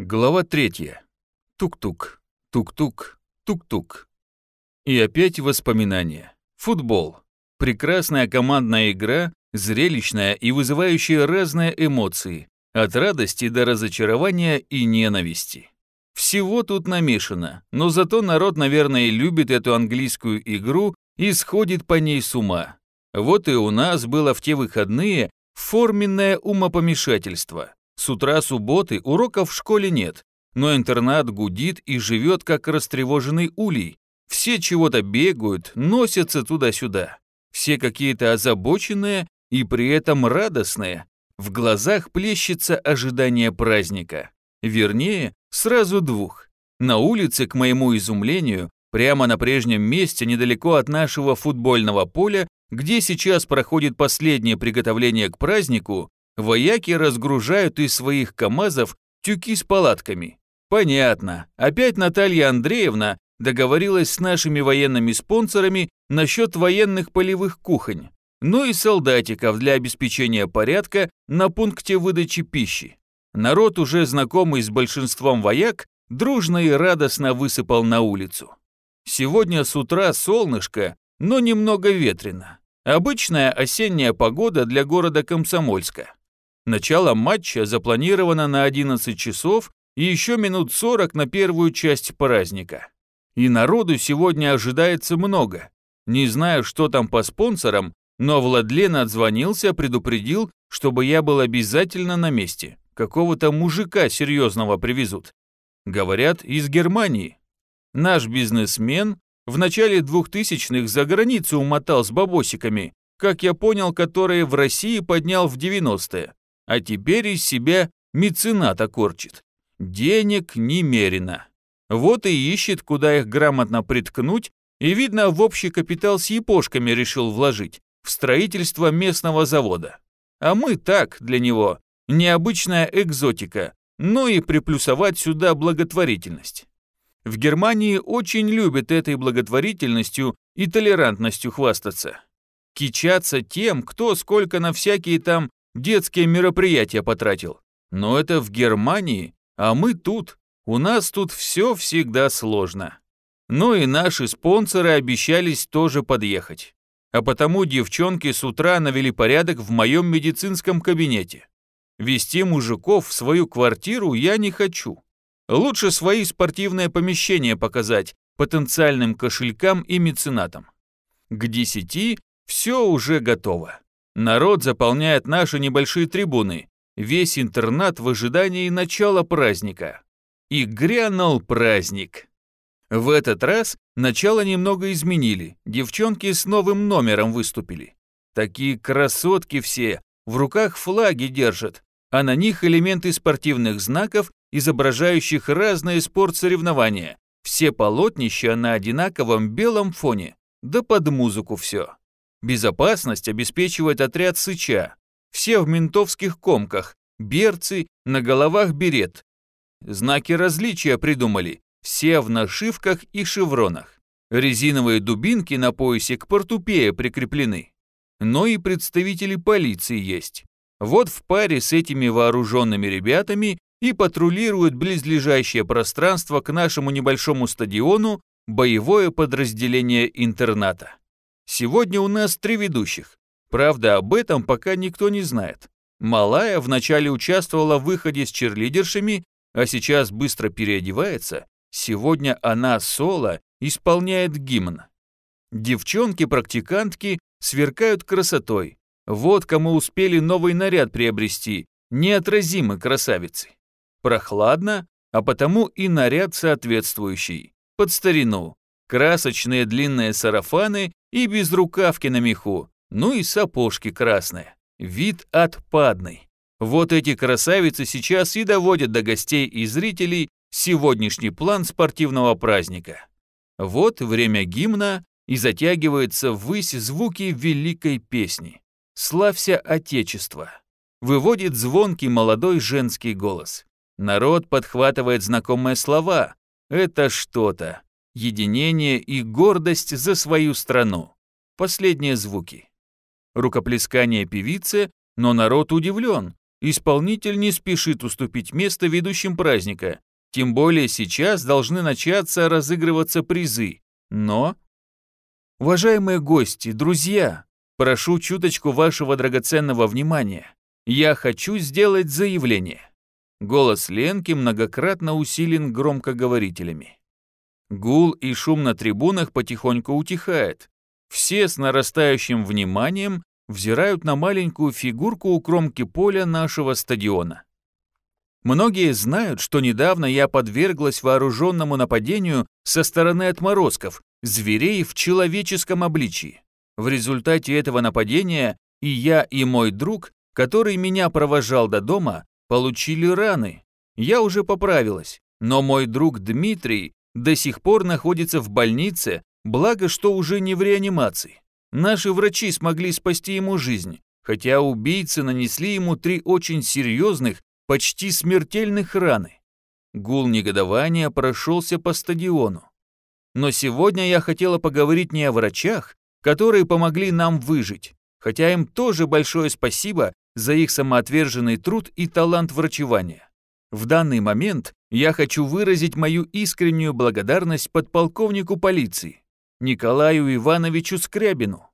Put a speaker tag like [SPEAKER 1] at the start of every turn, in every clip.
[SPEAKER 1] Глава третья. Тук-тук, тук-тук, тук-тук. И опять воспоминания. Футбол. Прекрасная командная игра, зрелищная и вызывающая разные эмоции, от радости до разочарования и ненависти. Всего тут намешано, но зато народ, наверное, любит эту английскую игру и сходит по ней с ума. Вот и у нас было в те выходные форменное умопомешательство. С утра субботы уроков в школе нет, но интернат гудит и живет как растревоженный улей. Все чего-то бегают, носятся туда-сюда. Все какие-то озабоченные и при этом радостные. В глазах плещется ожидание праздника. Вернее, сразу двух. На улице, к моему изумлению, прямо на прежнем месте, недалеко от нашего футбольного поля, где сейчас проходит последнее приготовление к празднику, Вояки разгружают из своих КАМАЗов тюки с палатками. Понятно, опять Наталья Андреевна договорилась с нашими военными спонсорами насчет военных полевых кухонь, ну и солдатиков для обеспечения порядка на пункте выдачи пищи. Народ, уже знакомый с большинством вояк, дружно и радостно высыпал на улицу. Сегодня с утра солнышко, но немного ветрено. Обычная осенняя погода для города Комсомольска. Начало матча запланировано на 11 часов и еще минут 40 на первую часть праздника. И народу сегодня ожидается много. Не знаю, что там по спонсорам, но Владлен отзвонился, предупредил, чтобы я был обязательно на месте. Какого-то мужика серьезного привезут. Говорят, из Германии. Наш бизнесмен в начале 2000-х за границу умотал с бабосиками, как я понял, которые в России поднял в 90-е а теперь из себя мецената корчит. Денег немерено. Вот и ищет, куда их грамотно приткнуть, и, видно, в общий капитал с япошками решил вложить, в строительство местного завода. А мы так, для него, необычная экзотика, но и приплюсовать сюда благотворительность. В Германии очень любят этой благотворительностью и толерантностью хвастаться. Кичаться тем, кто сколько на всякие там детские мероприятия потратил. Но это в Германии, а мы тут. У нас тут все всегда сложно. Ну и наши спонсоры обещались тоже подъехать. А потому девчонки с утра навели порядок в моем медицинском кабинете. Вести мужиков в свою квартиру я не хочу. Лучше свои спортивные помещения показать потенциальным кошелькам и меценатам. К десяти все уже готово. Народ заполняет наши небольшие трибуны, весь интернат в ожидании начала праздника. И грянул праздник. В этот раз начало немного изменили, девчонки с новым номером выступили. Такие красотки все, в руках флаги держат, а на них элементы спортивных знаков, изображающих разные спортсоревнования. Все полотнища на одинаковом белом фоне, да под музыку все. Безопасность обеспечивает отряд Сыча. Все в ментовских комках, берцы, на головах берет. Знаки различия придумали, все в нашивках и шевронах. Резиновые дубинки на поясе к портупее прикреплены. Но и представители полиции есть. Вот в паре с этими вооруженными ребятами и патрулирует близлежащее пространство к нашему небольшому стадиону боевое подразделение интерната. Сегодня у нас три ведущих. Правда, об этом пока никто не знает. Малая вначале участвовала в выходе с черлидершами, а сейчас быстро переодевается. Сегодня она соло исполняет гимн. Девчонки-практикантки сверкают красотой. Вот кому успели новый наряд приобрести, неотразимы красавицы. Прохладно, а потому и наряд соответствующий, под старину. Красочные длинные сарафаны и безрукавки на меху, ну и сапожки красные. Вид отпадный. Вот эти красавицы сейчас и доводят до гостей и зрителей сегодняшний план спортивного праздника. Вот время гимна и затягивается ввысь звуки великой песни. «Славься Отечество!» Выводит звонкий молодой женский голос. Народ подхватывает знакомые слова. Это что-то единение и гордость за свою страну. Последние звуки. Рукоплескание певицы, но народ удивлен. исполнитель не спешит уступить место ведущим праздника, тем более сейчас должны начаться разыгрываться призы. Но... Уважаемые гости, друзья, прошу чуточку вашего драгоценного внимания. Я хочу сделать заявление. Голос Ленки многократно усилен громкоговорителями. Гул и шум на трибунах потихоньку утихает. Все с нарастающим вниманием взирают на маленькую фигурку у кромки поля нашего стадиона. Многие знают, что недавно я подверглась вооруженному нападению со стороны отморозков, зверей в человеческом обличии. В результате этого нападения и я, и мой друг, который меня провожал до дома, получили раны. Я уже поправилась, но мой друг Дмитрий до сих пор находится в больнице, благо что уже не в реанимации. Наши врачи смогли спасти ему жизнь, хотя убийцы нанесли ему три очень серьезных, почти смертельных раны. Гул негодования прошелся по стадиону. Но сегодня я хотела поговорить не о врачах, которые помогли нам выжить, хотя им тоже большое спасибо за их самоотверженный труд и талант врачевания. В данный момент я хочу выразить мою искреннюю благодарность подполковнику полиции Николаю Ивановичу Скрябину.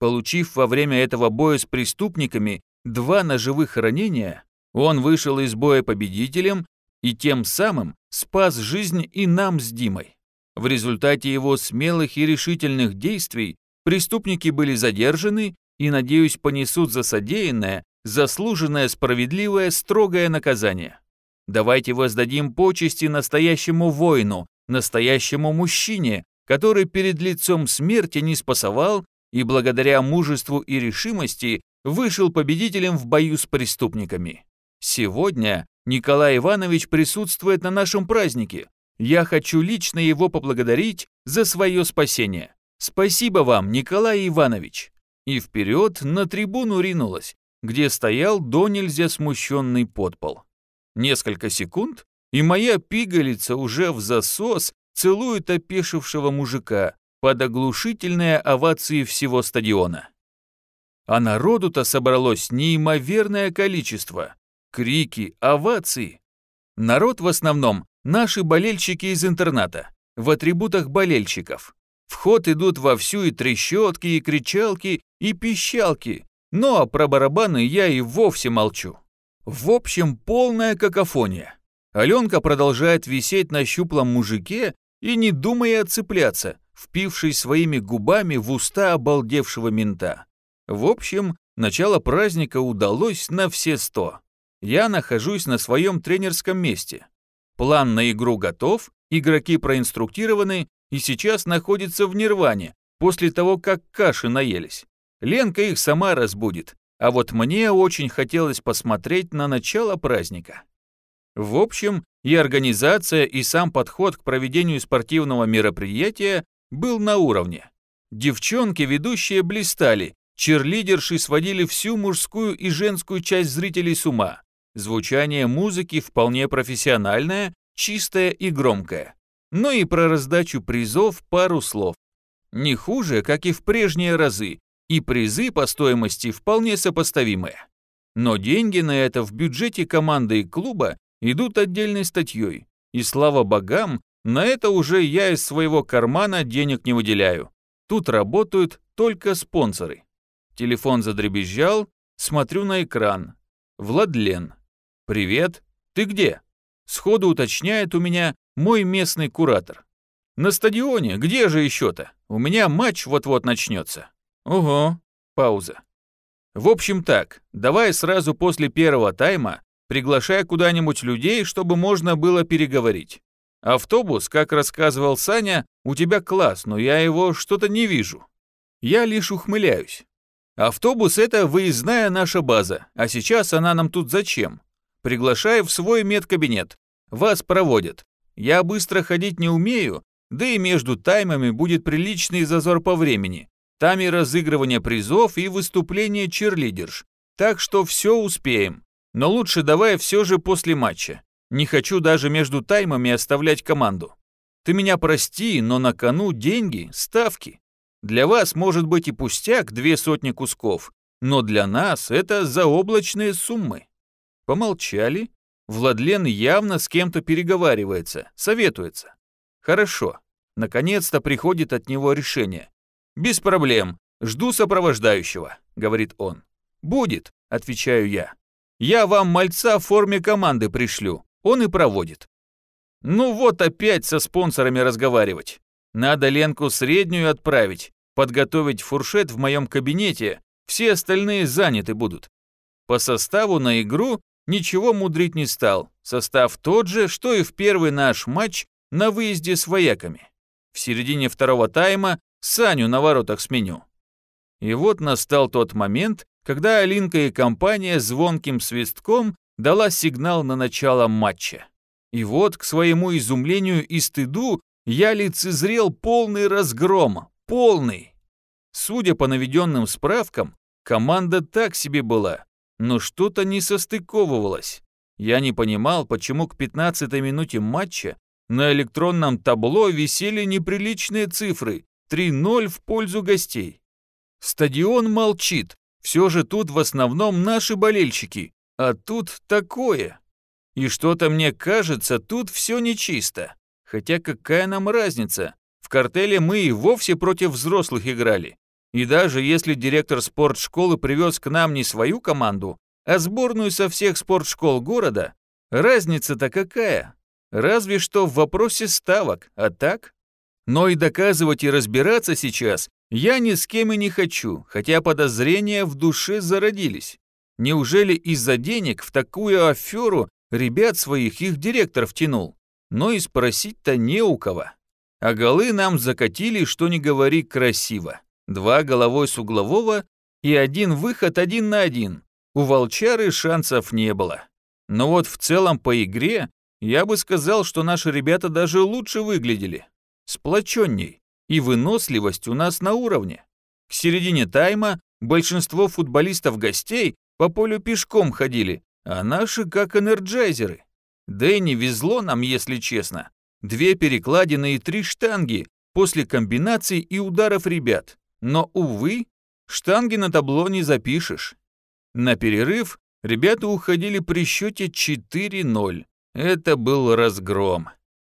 [SPEAKER 1] Получив во время этого боя с преступниками два ножевых ранения, он вышел из боя победителем и тем самым спас жизнь и нам с Димой. В результате его смелых и решительных действий преступники были задержаны и, надеюсь, понесут за содеянное заслуженное справедливое строгое наказание. Давайте воздадим почести настоящему воину, настоящему мужчине, который перед лицом смерти не спасовал и благодаря мужеству и решимости вышел победителем в бою с преступниками. Сегодня Николай Иванович присутствует на нашем празднике. Я хочу лично его поблагодарить за свое спасение. Спасибо вам, Николай Иванович. И вперед на трибуну ринулась, где стоял до нельзя смущенный подпол. Несколько секунд, и моя пигалица уже в засос целует опешившего мужика под оглушительные овации всего стадиона. А народу-то собралось неимоверное количество. Крики, овации. Народ в основном наши болельщики из интерната, в атрибутах болельщиков. В ход идут вовсю и трещотки, и кричалки, и пищалки, но про барабаны я и вовсе молчу. В общем, полная какофония. Аленка продолжает висеть на щуплом мужике и не думая отцепляться, впившись своими губами в уста обалдевшего мента. В общем, начало праздника удалось на все сто. Я нахожусь на своем тренерском месте. План на игру готов, игроки проинструктированы и сейчас находятся в нирване после того, как каши наелись. Ленка их сама разбудит, а вот мне очень хотелось посмотреть на начало праздника. В общем, и организация, и сам подход к проведению спортивного мероприятия был на уровне. Девчонки, ведущие, блистали, черлидерши сводили всю мужскую и женскую часть зрителей с ума. Звучание музыки вполне профессиональное, чистое и громкое. Но и про раздачу призов пару слов. Не хуже, как и в прежние разы, и призы по стоимости вполне сопоставимые. Но деньги на это в бюджете команды и клуба идут отдельной статьей, и слава богам, на это уже я из своего кармана денег не выделяю. Тут работают только спонсоры. Телефон задребезжал, смотрю на экран. Владлен. «Привет, ты где?» Сходу уточняет у меня мой местный куратор. «На стадионе, где же еще-то? У меня матч вот-вот начнется». Ого, пауза. В общем так, давай сразу после первого тайма приглашай куда-нибудь людей, чтобы можно было переговорить. Автобус, как рассказывал Саня, у тебя класс, но я его что-то не вижу. Я лишь ухмыляюсь. Автобус — это выездная наша база, а сейчас она нам тут зачем? Приглашай в свой медкабинет. Вас проводят. Я быстро ходить не умею, да и между таймами будет приличный зазор по времени, там и разыгрывание призов, и выступление черлидерш. Так что все успеем. Но лучше давай все же после матча. Не хочу даже между таймами оставлять команду. Ты меня прости, но на кону деньги, ставки. Для вас может быть и пустяк две сотни кусков, но для нас это заоблачные суммы. Помолчали. Владлен явно с кем-то переговаривается, советуется. Хорошо. Наконец-то приходит от него решение. «Без проблем. Жду сопровождающего», — говорит он. «Будет», — отвечаю я. «Я вам мальца в форме команды пришлю. Он и проводит». Ну вот опять со спонсорами разговаривать. Надо Ленку среднюю отправить, подготовить фуршет в моем кабинете, все остальные заняты будут. По составу на игру ничего мудрить не стал. Состав тот же, что и в первый наш матч на выезде с вояками. В середине второго тайма Саню на воротах сменю. И вот настал тот момент, когда Алинка и компания звонким свистком дала сигнал на начало матча. И вот, к своему изумлению и стыду, я лицезрел полный разгром, полный. Судя по наведенным справкам, команда так себе была, но что-то не состыковывалось. Я не понимал, почему к 15-й минуте матча на электронном табло висели неприличные цифры 3-0 в пользу гостей. Стадион молчит, все же тут в основном наши болельщики, а тут такое. И что-то мне кажется, тут все нечисто. Хотя какая нам разница? В картеле мы и вовсе против взрослых играли. И даже если директор спортшколы привез к нам не свою команду, а сборную со всех спортшкол города, разница-то какая? Разве что в вопросе ставок, а так? Но и доказывать и разбираться сейчас я ни с кем и не хочу, хотя подозрения в душе зародились. Неужели из-за денег в такую аферу ребят своих их директор втянул? но и спросить-то не у кого. А голы нам закатили, что не говори, красиво. Два головой с углового и один выход один на один. У волчары шансов не было. Но вот в целом по игре я бы сказал, что наши ребята даже лучше выглядели. Сплоченней. И выносливость у нас на уровне. К середине тайма большинство футболистов-гостей по полю пешком ходили, а наши как энерджайзеры. Да и не везло нам, если честно. Две перекладины и три штанги после комбинаций и ударов ребят. Но, увы, штанги на табло не запишешь. На перерыв ребята уходили при счете 4-0. Это был разгром.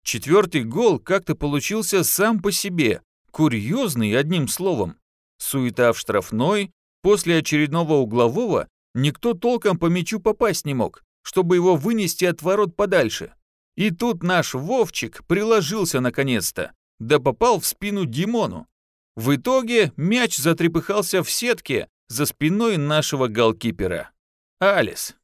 [SPEAKER 1] Четвертый гол как-то получился сам по себе, курьезный одним словом. Суета в штрафной, после очередного углового никто толком по мячу попасть не мог чтобы его вынести от ворот подальше. И тут наш Вовчик приложился наконец-то, да попал в спину Димону. В итоге мяч затрепыхался в сетке за спиной нашего голкипера. Алис.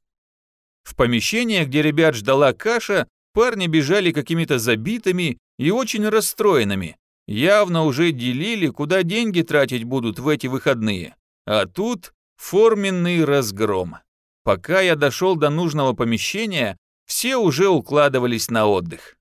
[SPEAKER 1] В помещение, где ребят ждала каша, парни бежали какими-то забитыми и очень расстроенными. Явно уже делили, куда деньги тратить будут в эти выходные. А тут форменный разгром. Пока я дошел до нужного помещения, все уже укладывались на отдых.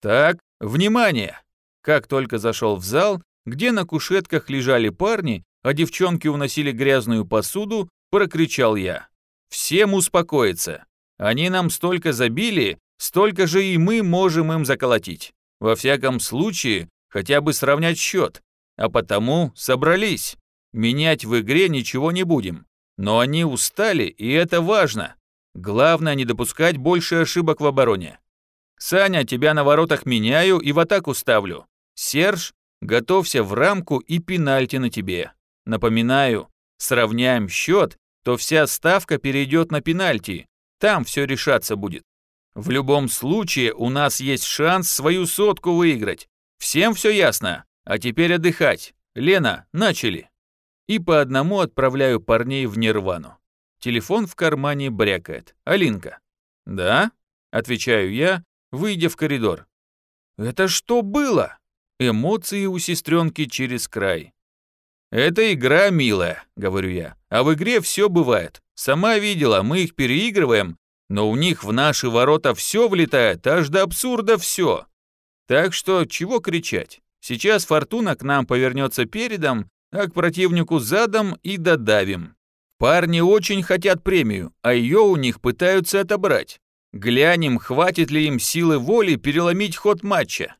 [SPEAKER 1] Так, внимание! Как только зашел в зал, где на кушетках лежали парни, а девчонки уносили грязную посуду, прокричал я. Всем успокоиться. Они нам столько забили, столько же и мы можем им заколотить. Во всяком случае, хотя бы сравнять счет. А потому собрались. Менять в игре ничего не будем. Но они устали, и это важно. Главное не допускать больше ошибок в обороне. Саня, тебя на воротах меняю и в атаку ставлю. Серж, готовься в рамку и пенальти на тебе. Напоминаю, сравняем счет, то вся ставка перейдет на пенальти. Там все решаться будет. В любом случае у нас есть шанс свою сотку выиграть. Всем все ясно? А теперь отдыхать. Лена, начали и по одному отправляю парней в нирвану. Телефон в кармане брякает. Алинка. «Да?» – отвечаю я, выйдя в коридор. «Это что было?» Эмоции у сестренки через край. «Это игра, милая», — говорю я. «А в игре все бывает. Сама видела, мы их переигрываем, но у них в наши ворота все влетает, аж до абсурда все. Так что чего кричать? Сейчас фортуна к нам повернется передом, а к противнику задом и додавим. Парни очень хотят премию, а ее у них пытаются отобрать. Глянем, хватит ли им силы воли переломить ход матча.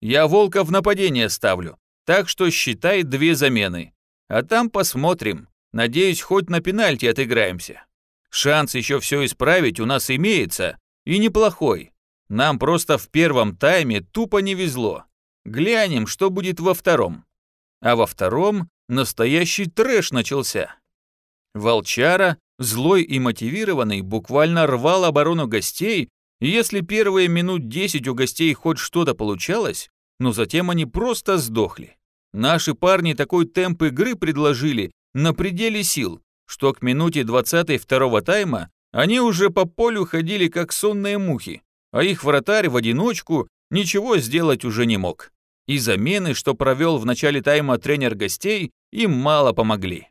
[SPEAKER 1] Я Волка в нападение ставлю, так что считай две замены. А там посмотрим. Надеюсь, хоть на пенальти отыграемся. Шанс еще все исправить у нас имеется, и неплохой. Нам просто в первом тайме тупо не везло. Глянем, что будет во втором. А во втором настоящий трэш начался. Волчара, злой и мотивированный, буквально рвал оборону гостей, и если первые минут 10 у гостей хоть что-то получалось, но затем они просто сдохли. Наши парни такой темп игры предложили на пределе сил, что к минуте 20 второго тайма они уже по полю ходили как сонные мухи, а их вратарь в одиночку ничего сделать уже не мог. И замены, что провел в начале тайма тренер гостей, им мало помогли.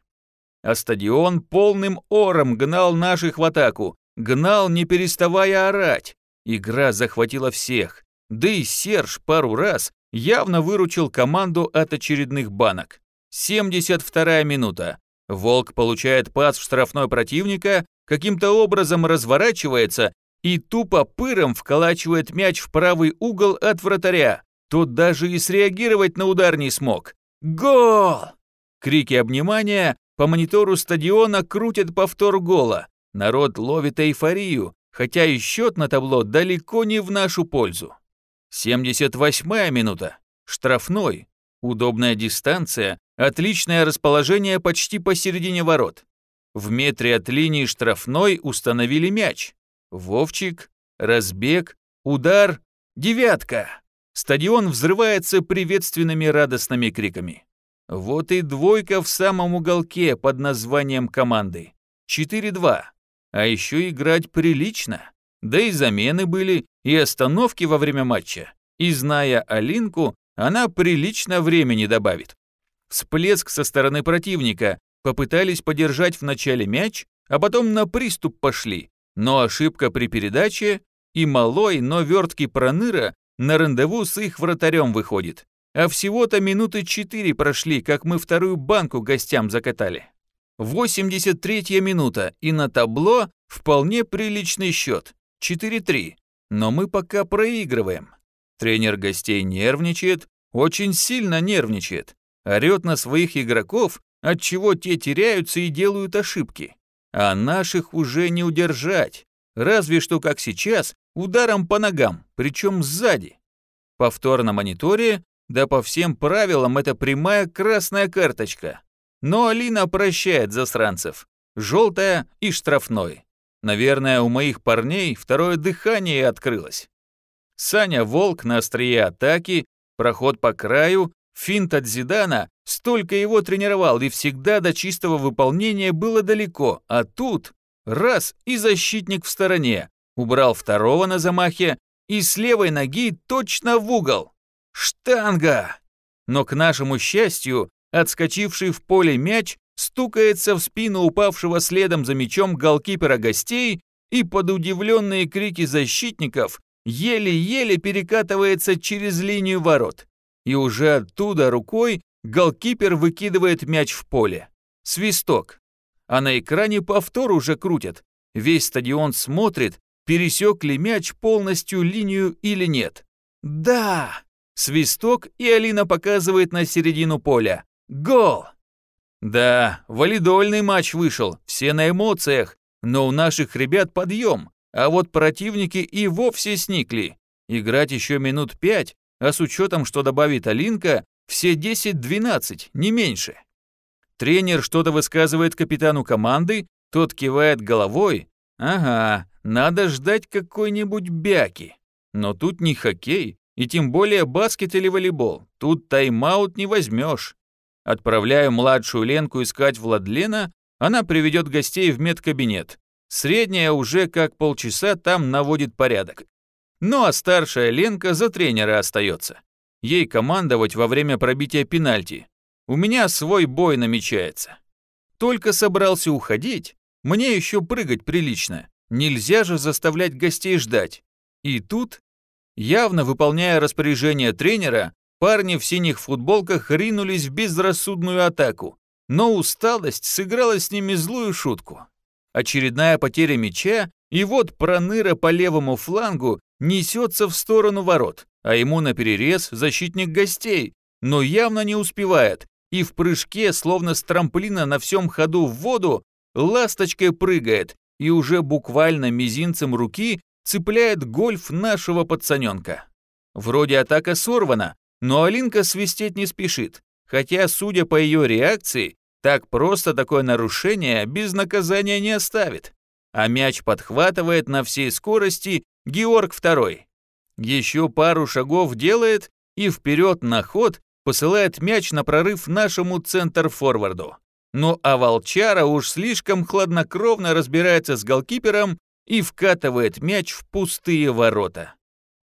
[SPEAKER 1] А стадион полным ором гнал наших в атаку, гнал, не переставая орать. Игра захватила всех, да и Серж пару раз явно выручил команду от очередных банок. 72-я минута. Волк получает пас в штрафной противника, каким-то образом разворачивается и тупо пыром вколачивает мяч в правый угол от вратаря. Тот даже и среагировать на удар не смог. Гол! Крики обнимания по монитору стадиона крутят повтор гола. Народ ловит эйфорию, хотя и счет на табло далеко не в нашу пользу. 78-я минута. Штрафной. Удобная дистанция, отличное расположение почти посередине ворот. В метре от линии штрафной установили мяч. Вовчик, разбег, удар, девятка. Стадион взрывается приветственными радостными криками. Вот и двойка в самом уголке под названием команды. 4-2. А еще играть прилично. Да и замены были, и остановки во время матча. И зная Алинку, она прилично времени добавит. Всплеск со стороны противника. Попытались подержать в начале мяч, а потом на приступ пошли. Но ошибка при передаче, и малой, но верткий проныра на рандеву с их вратарем выходит. А всего-то минуты четыре прошли, как мы вторую банку гостям закатали. 83-я минута, и на табло вполне приличный счет. 4-3. Но мы пока проигрываем. Тренер гостей нервничает, очень сильно нервничает. Орет на своих игроков, отчего те теряются и делают ошибки а наших уже не удержать, разве что как сейчас, ударом по ногам, причем сзади. Повтор на мониторе, да по всем правилам это прямая красная карточка. Но Алина прощает засранцев, желтая и штрафной. Наверное, у моих парней второе дыхание открылось. Саня Волк на острие атаки, проход по краю, финт от Зидана Столько его тренировал, и всегда до чистого выполнения было далеко, а тут раз и защитник в стороне, убрал второго на замахе и с левой ноги точно в угол. Штанга! Но к нашему счастью, отскочивший в поле мяч стукается в спину упавшего следом за мячом голкипера гостей и под удивленные крики защитников еле-еле перекатывается через линию ворот. И уже оттуда рукой Голкипер выкидывает мяч в поле. Свисток. А на экране повтор уже крутят. Весь стадион смотрит, пересек ли мяч полностью линию или нет. Да! Свисток, и Алина показывает на середину поля. Гол! Да, валидольный матч вышел, все на эмоциях, но у наших ребят подъем, а вот противники и вовсе сникли. Играть еще минут пять, а с учетом, что добавит Алинка, все 10-12, не меньше. Тренер что-то высказывает капитану команды, тот кивает головой. Ага, надо ждать какой-нибудь бяки. Но тут не хоккей, и тем более баскет или волейбол. Тут тайм-аут не возьмешь. Отправляю младшую Ленку искать Владлена, она приведет гостей в медкабинет. Средняя уже как полчаса там наводит порядок. Ну а старшая Ленка за тренера остается ей командовать во время пробития пенальти. У меня свой бой намечается. Только собрался уходить, мне еще прыгать прилично. Нельзя же заставлять гостей ждать. И тут, явно выполняя распоряжение тренера, парни в синих футболках ринулись в безрассудную атаку. Но усталость сыграла с ними злую шутку. Очередная потеря мяча, и вот проныра по левому флангу несется в сторону ворот а ему на перерез защитник гостей, но явно не успевает, и в прыжке, словно с трамплина на всем ходу в воду, ласточкой прыгает и уже буквально мизинцем руки цепляет гольф нашего пацаненка. Вроде атака сорвана, но Алинка свистеть не спешит, хотя, судя по ее реакции, так просто такое нарушение без наказания не оставит. А мяч подхватывает на всей скорости Георг II. Еще пару шагов делает и вперед на ход посылает мяч на прорыв нашему центр-форварду. Ну а Волчара уж слишком хладнокровно разбирается с голкипером и вкатывает мяч в пустые ворота.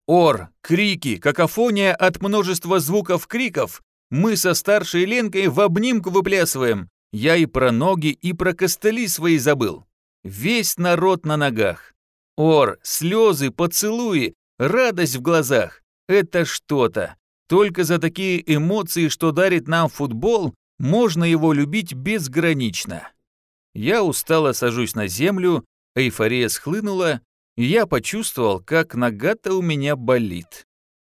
[SPEAKER 1] Ор, крики, какофония от множества звуков криков. Мы со старшей Ленкой в обнимку выплясываем. Я и про ноги, и про костыли свои забыл. Весь народ на ногах. Ор, слезы, поцелуи, радость в глазах. Это что-то. Только за такие эмоции, что дарит нам футбол, можно его любить безгранично. Я устало сажусь на землю, эйфория схлынула, и я почувствовал, как нога-то у меня болит.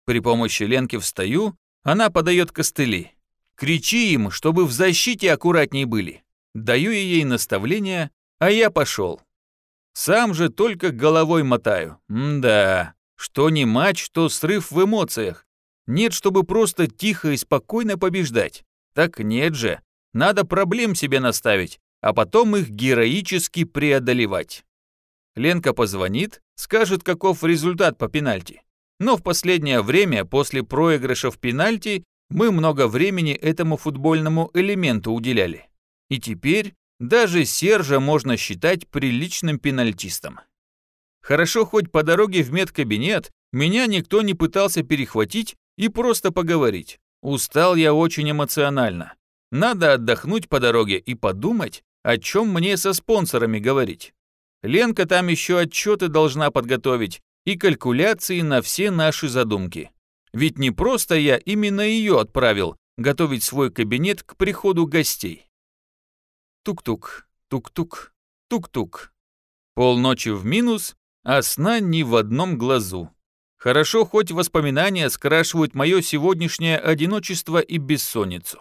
[SPEAKER 1] При помощи Ленки встаю, она подает костыли. Кричи им, чтобы в защите аккуратней были. Даю ей наставления, а я пошел. Сам же только головой мотаю. М-да, что не матч, то срыв в эмоциях. Нет, чтобы просто тихо и спокойно побеждать. Так нет же. Надо проблем себе наставить, а потом их героически преодолевать. Ленка позвонит, скажет, каков результат по пенальти. Но в последнее время, после проигрыша в пенальти, мы много времени этому футбольному элементу уделяли. И теперь даже Сержа можно считать приличным пенальтистом. Хорошо, хоть по дороге в медкабинет меня никто не пытался перехватить и просто поговорить. Устал я очень эмоционально. Надо отдохнуть по дороге и подумать, о чем мне со спонсорами говорить. Ленка там еще отчеты должна подготовить и калькуляции на все наши задумки. Ведь не просто я именно ее отправил готовить свой кабинет к приходу гостей. Тук-тук, тук-тук, тук-тук. Полночи в минус, а сна ни в одном глазу. Хорошо, хоть воспоминания скрашивают мое сегодняшнее одиночество и бессонницу.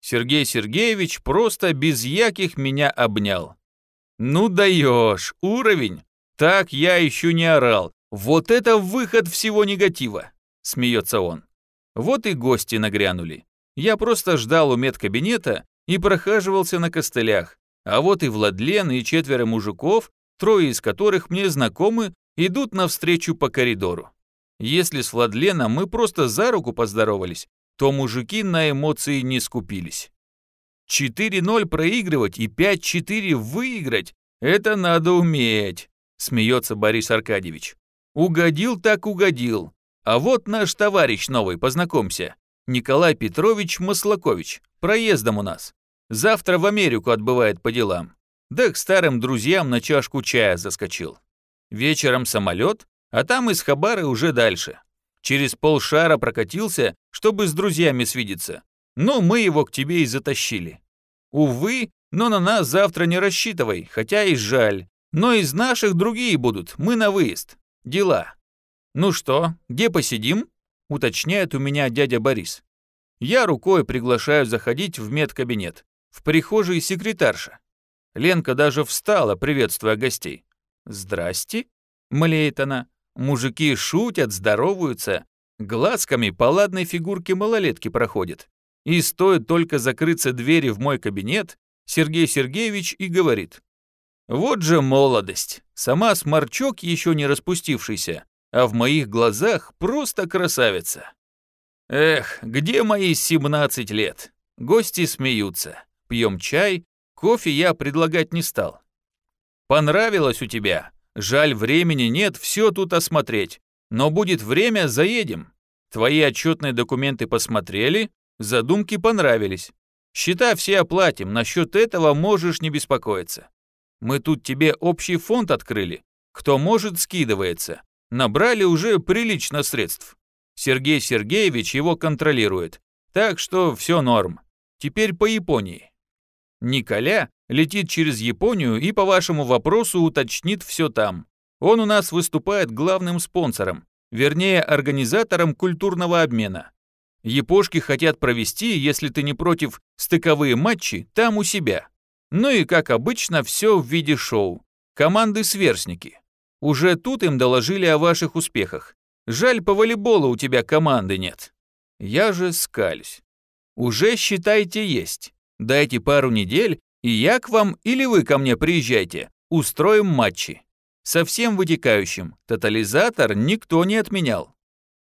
[SPEAKER 1] Сергей Сергеевич просто без яких меня обнял. Ну даешь, уровень. Так я еще не орал. Вот это выход всего негатива, смеется он. Вот и гости нагрянули. Я просто ждал у медкабинета и прохаживался на костылях. А вот и Владлен, и четверо мужиков, трое из которых мне знакомы, идут навстречу по коридору. Если с Владленом мы просто за руку поздоровались, то мужики на эмоции не скупились. 4-0 проигрывать и 5-4 выиграть – это надо уметь, смеется Борис Аркадьевич. Угодил так угодил. А вот наш товарищ новый, познакомься. Николай Петрович Маслакович, проездом у нас. Завтра в Америку отбывает по делам. Да к старым друзьям на чашку чая заскочил. Вечером самолет, а там из Хабары уже дальше. Через полшара прокатился, чтобы с друзьями свидеться. Но мы его к тебе и затащили. Увы, но на нас завтра не рассчитывай, хотя и жаль. Но из наших другие будут, мы на выезд. Дела. Ну что, где посидим? Уточняет у меня дядя Борис. Я рукой приглашаю заходить в медкабинет. В прихожей секретарша. Ленка даже встала, приветствуя гостей. «Здрасте», — млеет она. Мужики шутят, здороваются, глазками по ладной фигурке малолетки проходят. И стоит только закрыться двери в мой кабинет, Сергей Сергеевич и говорит. Вот же молодость, сама сморчок еще не распустившийся, а в моих глазах просто красавица. Эх, где мои 17 лет? Гости смеются. Пьем чай, кофе я предлагать не стал. Понравилось у тебя? Жаль, времени нет все тут осмотреть. Но будет время, заедем. Твои отчетные документы посмотрели, задумки понравились. Счета все оплатим, насчет этого можешь не беспокоиться. Мы тут тебе общий фонд открыли. Кто может, скидывается. Набрали уже прилично средств. Сергей Сергеевич его контролирует. Так что все норм. Теперь по Японии. Николя летит через Японию и по вашему вопросу уточнит все там. Он у нас выступает главным спонсором, вернее организатором культурного обмена. Япошки хотят провести, если ты не против, стыковые матчи там у себя. Ну и, как обычно, все в виде шоу. Команды-сверстники. Уже тут им доложили о ваших успехах. Жаль, по волейболу у тебя команды нет. Я же скалюсь. Уже, считайте, есть. Дайте пару недель, и я к вам или вы ко мне приезжайте. Устроим матчи. Со всем вытекающим. Тотализатор никто не отменял.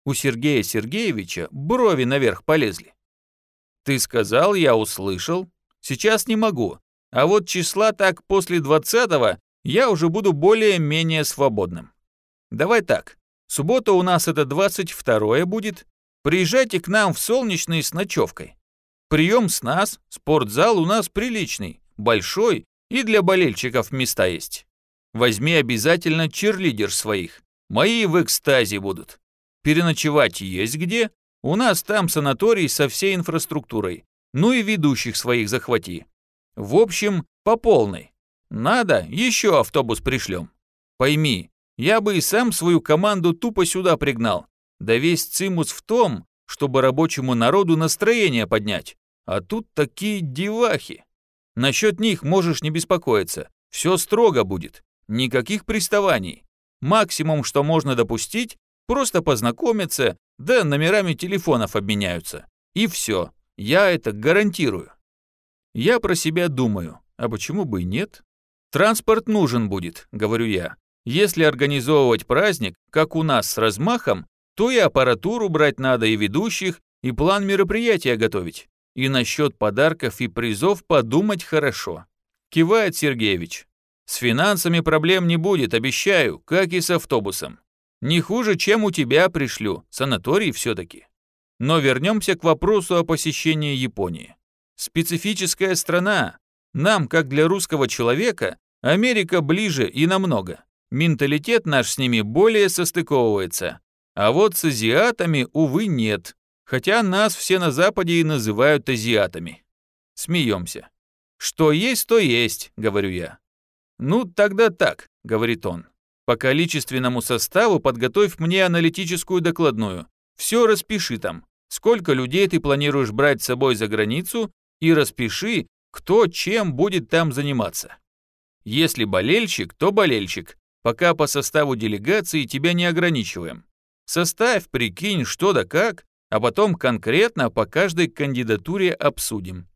[SPEAKER 1] У Сергея Сергеевича брови наверх полезли. Ты сказал, я услышал. Сейчас не могу. А вот числа так после двадцатого я уже буду более-менее свободным. Давай так. Суббота у нас это 22 будет. Приезжайте к нам в Солнечный с ночевкой. Прием с нас, спортзал у нас приличный, большой, и для болельщиков места есть. Возьми обязательно черлидер своих. Мои в экстазе будут. Переночевать есть где? У нас там санаторий со всей инфраструктурой. Ну и ведущих своих захвати. В общем, по полной. Надо, еще автобус пришлем. Пойми, я бы и сам свою команду тупо сюда пригнал. Да весь цимус в том, чтобы рабочему народу настроение поднять. А тут такие девахи. Насчет них можешь не беспокоиться. Все строго будет. Никаких приставаний. Максимум, что можно допустить, просто познакомиться, да номерами телефонов обменяются. И все. Я это гарантирую. Я про себя думаю, а почему бы и нет? Транспорт нужен будет, говорю я. Если организовывать праздник, как у нас с размахом, то и аппаратуру брать надо, и ведущих, и план мероприятия готовить. И насчет подарков и призов подумать хорошо. Кивает Сергеевич. С финансами проблем не будет, обещаю, как и с автобусом. Не хуже, чем у тебя пришлю, санаторий все-таки. Но вернемся к вопросу о посещении Японии. Специфическая страна, нам, как для русского человека, Америка ближе и намного. Менталитет наш с ними более состыковывается. А вот с азиатами, увы, нет. Хотя нас все на Западе и называют азиатами. Смеемся. Что есть, то есть, говорю я. Ну, тогда так, говорит он. По количественному составу подготовь мне аналитическую докладную. Все распиши там. Сколько людей ты планируешь брать с собой за границу и распиши, кто чем будет там заниматься. Если болельщик, то болельщик. Пока по составу делегации тебя не ограничиваем. Составь, прикинь, что да как, а потом конкретно по каждой кандидатуре обсудим.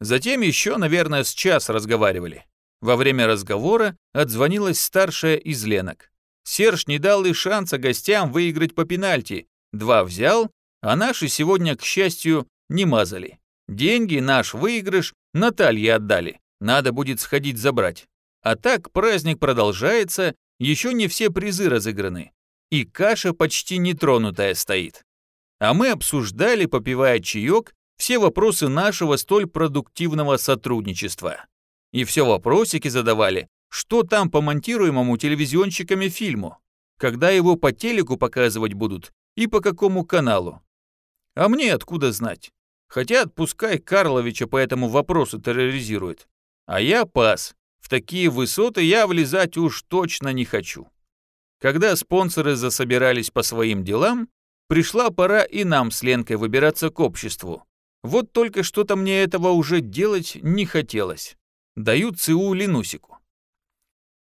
[SPEAKER 1] Затем еще, наверное, с час разговаривали. Во время разговора отзвонилась старшая из Ленок. Серж не дал и шанса гостям выиграть по пенальти. Два взял, а наши сегодня, к счастью, не мазали. Деньги, наш выигрыш, Наталье отдали. Надо будет сходить забрать. А так праздник продолжается, еще не все призы разыграны. И каша почти нетронутая стоит. А мы обсуждали, попивая чаек, все вопросы нашего столь продуктивного сотрудничества. И все вопросики задавали, что там по монтируемому телевизионщиками фильму, когда его по телеку показывать будут и по какому каналу. А мне откуда знать? Хотят, пускай Карловича по этому вопросу терроризирует. А я пас. В такие высоты я влезать уж точно не хочу. Когда спонсоры засобирались по своим делам, пришла пора и нам с Ленкой выбираться к обществу. Вот только что-то мне этого уже делать не хотелось. Даю ЦУ Линусику.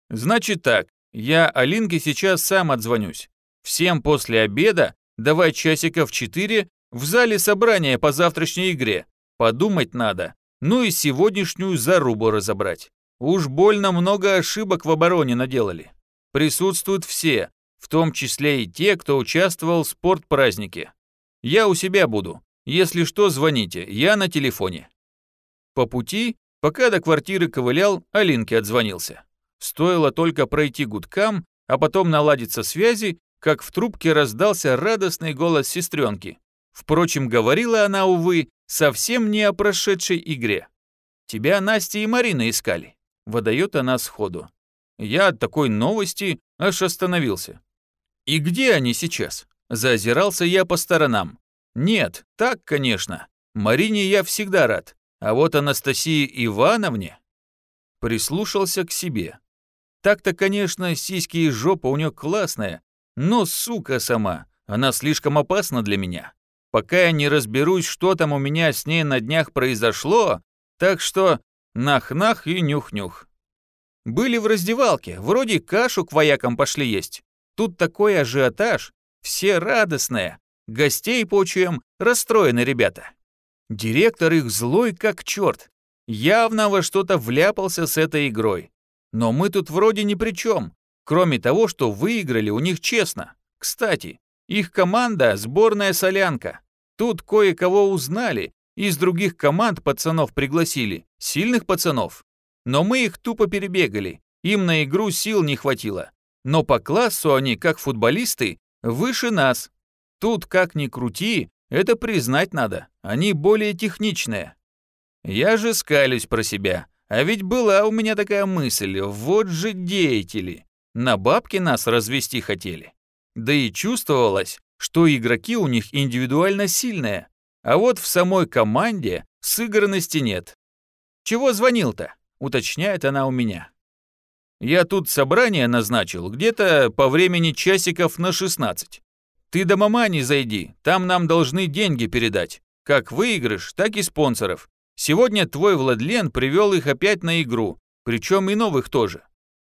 [SPEAKER 1] Значит так, я Алинке сейчас сам отзвонюсь. Всем после обеда давай часиков четыре в зале собрания по завтрашней игре. Подумать надо. Ну и сегодняшнюю зарубу разобрать. Уж больно много ошибок в обороне наделали. Присутствуют все, в том числе и те, кто участвовал в спортпразднике. Я у себя буду. Если что, звоните, я на телефоне. По пути, пока до квартиры ковылял, Алинке отзвонился. Стоило только пройти гудкам, а потом наладиться связи, как в трубке раздался радостный голос сестренки. Впрочем, говорила она, увы, совсем не о прошедшей игре. «Тебя Настя и Марина искали», — выдает она сходу. Я от такой новости аж остановился. «И где они сейчас?» Зазирался я по сторонам. «Нет, так, конечно. Марине я всегда рад. А вот Анастасии Ивановне...» Прислушался к себе. Так-то, конечно, сиськи и жопа у нее классная, но, сука сама, она слишком опасна для меня пока я не разберусь, что там у меня с ней на днях произошло, так что Нах-нах и нюх-нюх. Были в раздевалке, вроде кашу к воякам пошли есть. Тут такой ажиотаж, все радостные. Гостей почуем, расстроены ребята. Директор их злой как черт. Явно во что-то вляпался с этой игрой. Но мы тут вроде ни при чем, кроме того, что выиграли у них честно. Кстати, их команда – сборная солянка. Тут кое-кого узнали, из других команд пацанов пригласили, сильных пацанов. Но мы их тупо перебегали, им на игру сил не хватило. Но по классу они, как футболисты, выше нас. Тут, как ни крути, это признать надо, они более техничные. Я же скалюсь про себя, а ведь была у меня такая мысль, вот же деятели. На бабки нас развести хотели. Да и чувствовалось, что игроки у них индивидуально сильные, а вот в самой команде сыгранности нет. «Чего звонил-то?» — уточняет она у меня. «Я тут собрание назначил, где-то по времени часиков на 16. Ты до мамани зайди, там нам должны деньги передать. Как выигрыш, так и спонсоров. Сегодня твой Владлен привел их опять на игру, причем и новых тоже.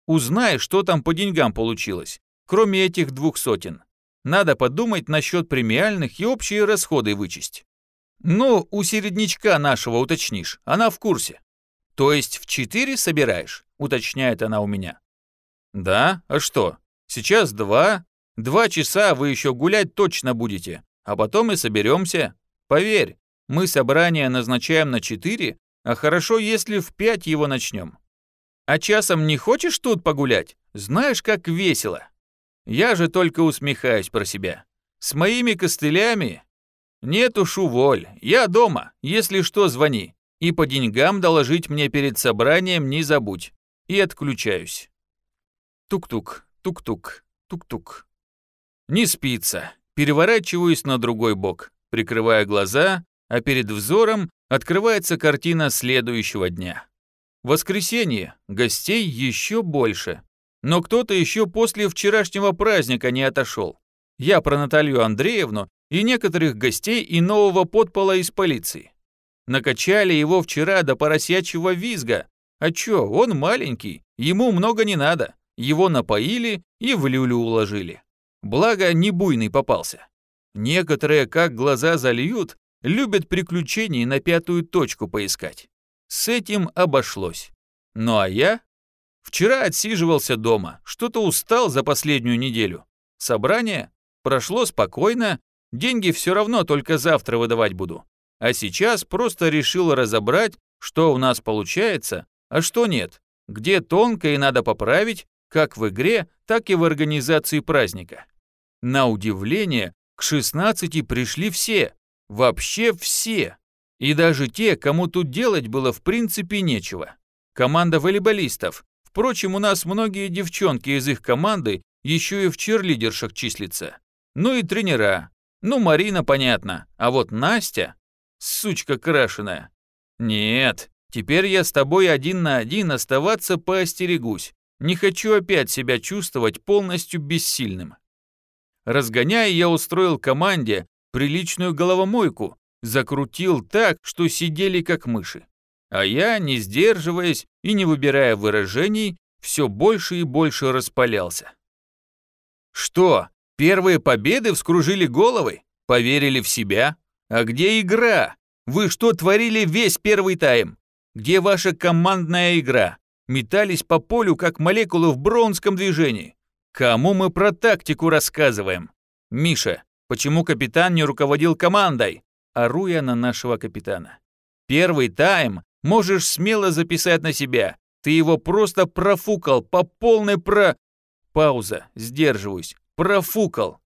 [SPEAKER 1] Узнай, что там по деньгам получилось кроме этих двух сотен. Надо подумать насчет премиальных и общие расходы вычесть. Ну, у середнячка нашего уточнишь, она в курсе. То есть в четыре собираешь, уточняет она у меня. Да, а что? Сейчас два. Два часа вы еще гулять точно будете, а потом и соберемся. Поверь, мы собрание назначаем на четыре, а хорошо, если в пять его начнем. А часом не хочешь тут погулять? Знаешь, как весело. Я же только усмехаюсь про себя. С моими костылями? Нет уж, уволь. Я дома. Если что, звони. И по деньгам доложить мне перед собранием не забудь. И отключаюсь. Тук-тук, тук-тук, тук-тук. Не спится. Переворачиваюсь на другой бок, прикрывая глаза, а перед взором открывается картина следующего дня. Воскресенье, гостей еще больше. Но кто-то еще после вчерашнего праздника не отошел. Я про Наталью Андреевну и некоторых гостей и нового подпола из полиции. Накачали его вчера до поросячьего визга. А чё, он маленький, ему много не надо. Его напоили и в люлю уложили. Благо, не буйный попался. Некоторые, как глаза зальют, любят приключений на пятую точку поискать. С этим обошлось. Ну а я Вчера отсиживался дома, что-то устал за последнюю неделю. Собрание прошло спокойно, деньги все равно только завтра выдавать буду. А сейчас просто решил разобрать, что у нас получается, а что нет, где тонко и надо поправить, как в игре, так и в организации праздника. На удивление, к 16 пришли все, вообще все. И даже те, кому тут делать было в принципе нечего. Команда волейболистов, Впрочем, у нас многие девчонки из их команды еще и в черлидершах числятся. Ну и тренера. Ну, Марина, понятно. А вот Настя, сучка крашеная. Нет, теперь я с тобой один на один оставаться поостерегусь. Не хочу опять себя чувствовать полностью бессильным. Разгоняя, я устроил команде приличную головомойку, закрутил так, что сидели как мыши. А я, не сдерживаясь и не выбирая выражений, все больше и больше распалялся. Что, первые победы вскружили головы? Поверили в себя? А где игра? Вы что творили весь первый тайм? Где ваша командная игра? Метались по полю, как молекулы в бронском движении. Кому мы про тактику рассказываем? Миша, почему капитан не руководил командой? Ору я на нашего капитана. Первый тайм Можешь смело записать на себя. Ты его просто профукал по полной про... Пауза. Сдерживаюсь. Профукал.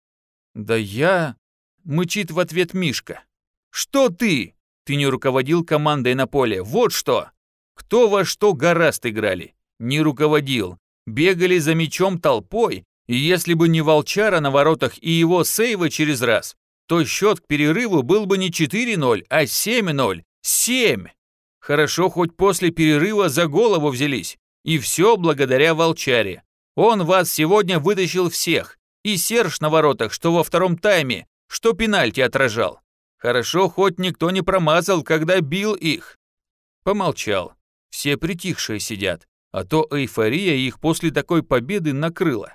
[SPEAKER 1] Да я... Мычит в ответ Мишка. Что ты? Ты не руководил командой на поле. Вот что. Кто во что гораст играли? Не руководил. Бегали за мячом толпой. И если бы не Волчара на воротах и его сейвы через раз, то счет к перерыву был бы не 4-0, а 7-0. 7! Хорошо, хоть после перерыва за голову взялись. И все благодаря Волчаре. Он вас сегодня вытащил всех. И Серж на воротах, что во втором тайме, что пенальти отражал. Хорошо, хоть никто не промазал, когда бил их. Помолчал. Все притихшие сидят, а то эйфория их после такой победы накрыла.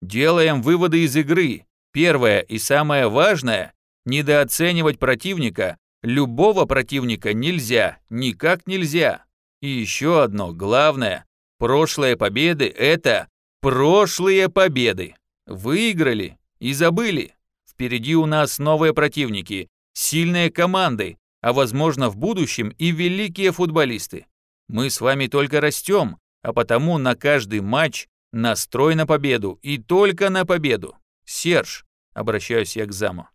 [SPEAKER 1] Делаем выводы из игры. Первое и самое важное – недооценивать противника. Любого противника нельзя, никак нельзя. И еще одно, главное – прошлые победы – это прошлые победы. Выиграли и забыли. Впереди у нас новые противники, сильные команды, а возможно в будущем и великие футболисты. Мы с вами только растем, а потому на каждый матч настрой на победу и только на победу. Серж, обращаюсь я к заму.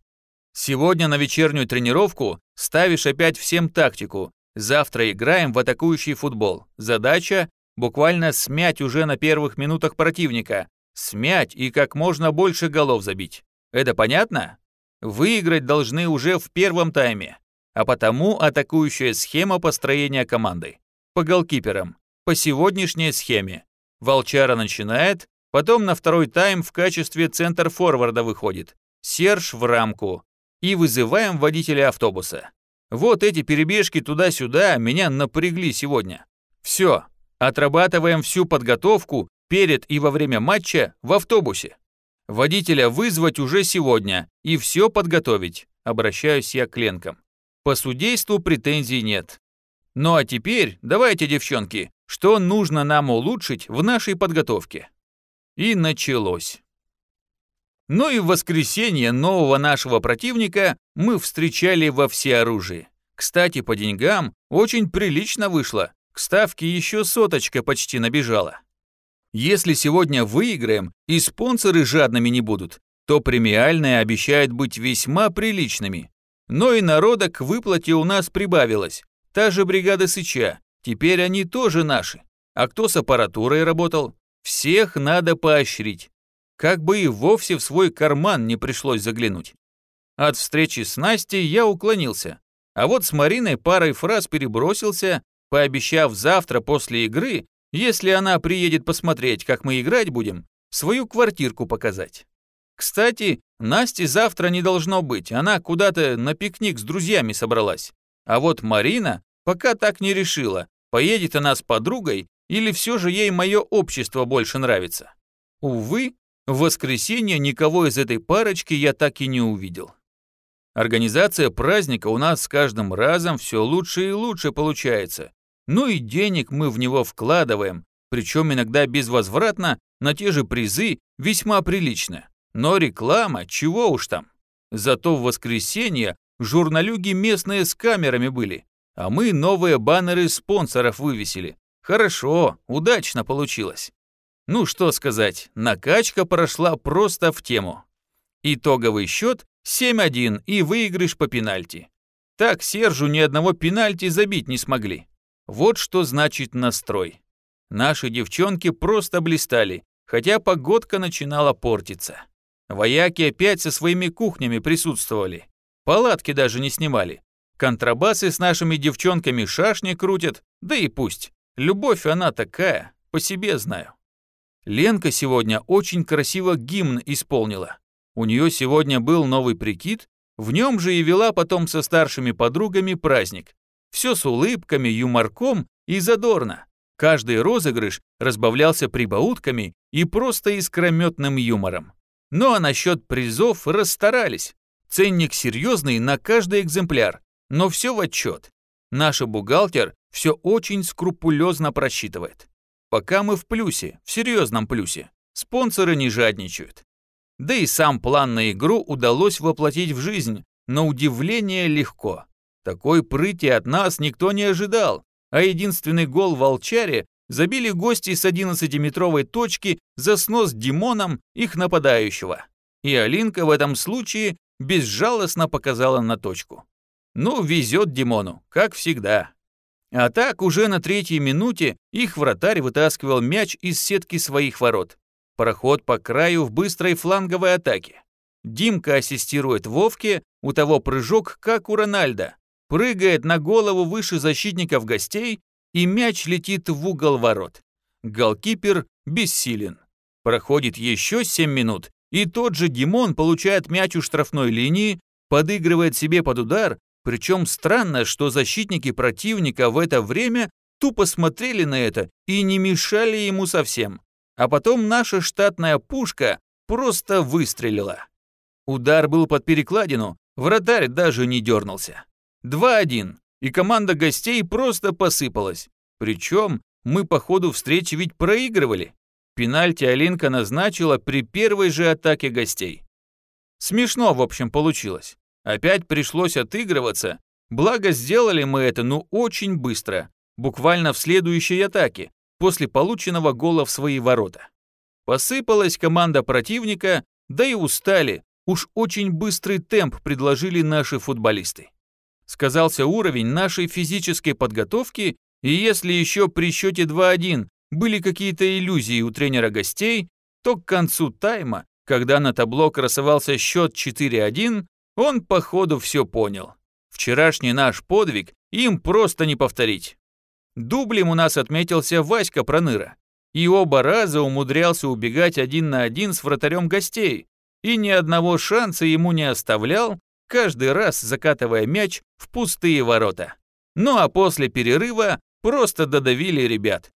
[SPEAKER 1] Сегодня на вечернюю тренировку ставишь опять всем тактику. Завтра играем в атакующий футбол. Задача буквально смять уже на первых минутах противника. Смять и как можно больше голов забить. Это понятно? Выиграть должны уже в первом тайме. А потому атакующая схема построения команды. По голкиперам. По сегодняшней схеме. Волчара начинает, потом на второй тайм в качестве центр-форварда выходит. Серж в рамку. И вызываем водителя автобуса. Вот эти перебежки туда-сюда меня напрягли сегодня. Все, отрабатываем всю подготовку перед и во время матча в автобусе. Водителя вызвать уже сегодня и все подготовить, обращаюсь я к Ленкам. По судейству претензий нет. Ну а теперь давайте, девчонки, что нужно нам улучшить в нашей подготовке. И началось. Ну и в воскресенье нового нашего противника мы встречали во всеоружии. Кстати, по деньгам очень прилично вышло. К ставке еще соточка почти набежала. Если сегодня выиграем и спонсоры жадными не будут, то премиальные обещают быть весьма приличными. Но и народа к выплате у нас прибавилось. Та же бригада Сыча, теперь они тоже наши. А кто с аппаратурой работал? Всех надо поощрить. Как бы и вовсе в свой карман не пришлось заглянуть. От встречи с Настей я уклонился. А вот с Мариной парой фраз перебросился, пообещав завтра после игры если она приедет посмотреть, как мы играть будем, свою квартирку показать. Кстати, Насти завтра не должно быть, она куда-то на пикник с друзьями собралась. А вот Марина пока так не решила, поедет она с подругой или все же ей мое общество больше нравится. Увы, в воскресенье никого из этой парочки я так и не увидел. Организация праздника у нас с каждым разом все лучше и лучше получается. Ну и денег мы в него вкладываем, причем иногда безвозвратно на те же призы весьма прилично. Но реклама, чего уж там. Зато в воскресенье журналюги местные с камерами были, а мы новые баннеры спонсоров вывесили. Хорошо, удачно получилось. Ну что сказать, накачка прошла просто в тему. Итоговый счет 7-1 и выигрыш по пенальти. Так Сержу ни одного пенальти забить не смогли. Вот что значит настрой. Наши девчонки просто блистали, хотя погодка начинала портиться. Вояки опять со своими кухнями присутствовали. Палатки даже не снимали. Контрабасы с нашими девчонками шашни крутят, да и пусть. Любовь она такая, по себе знаю. Ленка сегодня очень красиво гимн исполнила. У нее сегодня был новый прикид, в нем же и вела потом со старшими подругами праздник. Все с улыбками, юморком и задорно. Каждый розыгрыш разбавлялся прибаутками и просто искрометным юмором. Ну а насчет призов расстарались. Ценник серьезный на каждый экземпляр, но все в отчет. Наш бухгалтер все очень скрупулезно просчитывает. Пока мы в плюсе, в серьезном плюсе. Спонсоры не жадничают. Да и сам план на игру удалось воплотить в жизнь, на удивление легко. Такой прыти от нас никто не ожидал, а единственный гол в Волчаре забили гости с 11-метровой точки за снос Димоном их нападающего. И Алинка в этом случае безжалостно показала на точку. Ну, везет Димону, как всегда. А так уже на третьей минуте их вратарь вытаскивал мяч из сетки своих ворот. Проход по краю в быстрой фланговой атаке. Димка ассистирует Вовке, у того прыжок, как у Рональда прыгает на голову выше защитников гостей, и мяч летит в угол ворот. Голкипер бессилен. Проходит еще 7 минут, и тот же Димон получает мяч у штрафной линии, подыгрывает себе под удар, причем странно, что защитники противника в это время тупо смотрели на это и не мешали ему совсем. А потом наша штатная пушка просто выстрелила. Удар был под перекладину, вратарь даже не дернулся. 2-1, и команда гостей просто посыпалась. Причем мы по ходу встречи ведь проигрывали. Пенальти Алинка назначила при первой же атаке гостей. Смешно, в общем, получилось. Опять пришлось отыгрываться, благо сделали мы это, ну, очень быстро, буквально в следующей атаке, после полученного гола в свои ворота. Посыпалась команда противника, да и устали, уж очень быстрый темп предложили наши футболисты. Сказался уровень нашей физической подготовки, и если еще при счете 2-1 были какие-то иллюзии у тренера гостей, то к концу тайма, когда на табло красовался счет 4-1, он по ходу все понял. Вчерашний наш подвиг им просто не повторить. Дублем у нас отметился Васька Проныра. И оба раза умудрялся убегать один на один с вратарем гостей. И ни одного шанса ему не оставлял, каждый раз закатывая мяч в пустые ворота. Ну а после перерыва просто додавили ребят.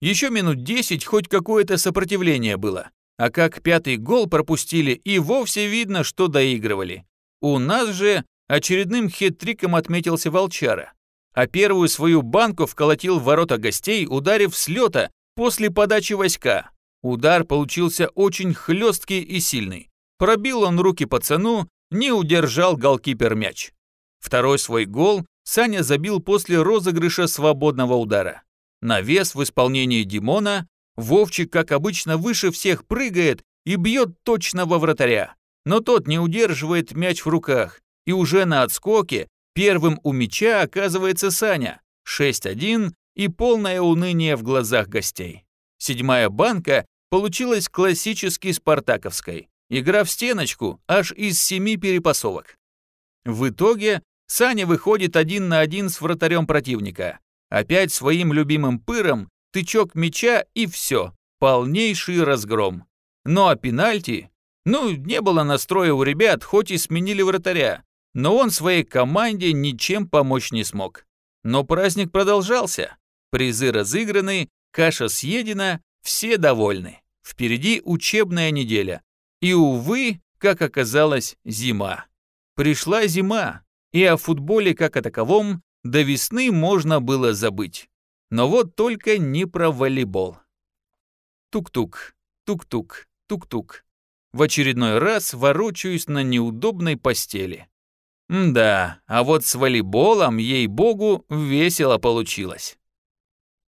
[SPEAKER 1] Еще минут 10 хоть какое-то сопротивление было. А как пятый гол пропустили, и вовсе видно, что доигрывали. У нас же очередным хет-триком отметился Волчара а первую свою банку вколотил в ворота гостей, ударив с лета после подачи Васька. Удар получился очень хлесткий и сильный. Пробил он руки пацану, не удержал голкипер мяч. Второй свой гол Саня забил после розыгрыша свободного удара. Навес в исполнении Димона, Вовчик, как обычно, выше всех прыгает и бьет точно во вратаря. Но тот не удерживает мяч в руках, и уже на отскоке Первым у мяча оказывается Саня. 6-1 и полное уныние в глазах гостей. Седьмая банка получилась классически спартаковской. Игра в стеночку аж из семи перепасовок. В итоге Саня выходит один на один с вратарем противника. Опять своим любимым пыром, тычок мяча и все. Полнейший разгром. Ну а пенальти? Ну, не было настроя у ребят, хоть и сменили вратаря но он своей команде ничем помочь не смог. Но праздник продолжался. Призы разыграны, каша съедена, все довольны. Впереди учебная неделя. И, увы, как оказалось, зима. Пришла зима, и о футболе как о таковом до весны можно было забыть. Но вот только не про волейбол. Тук-тук, тук-тук, тук-тук. В очередной раз ворочаюсь на неудобной постели. Да, а вот с волейболом, ей-богу, весело получилось.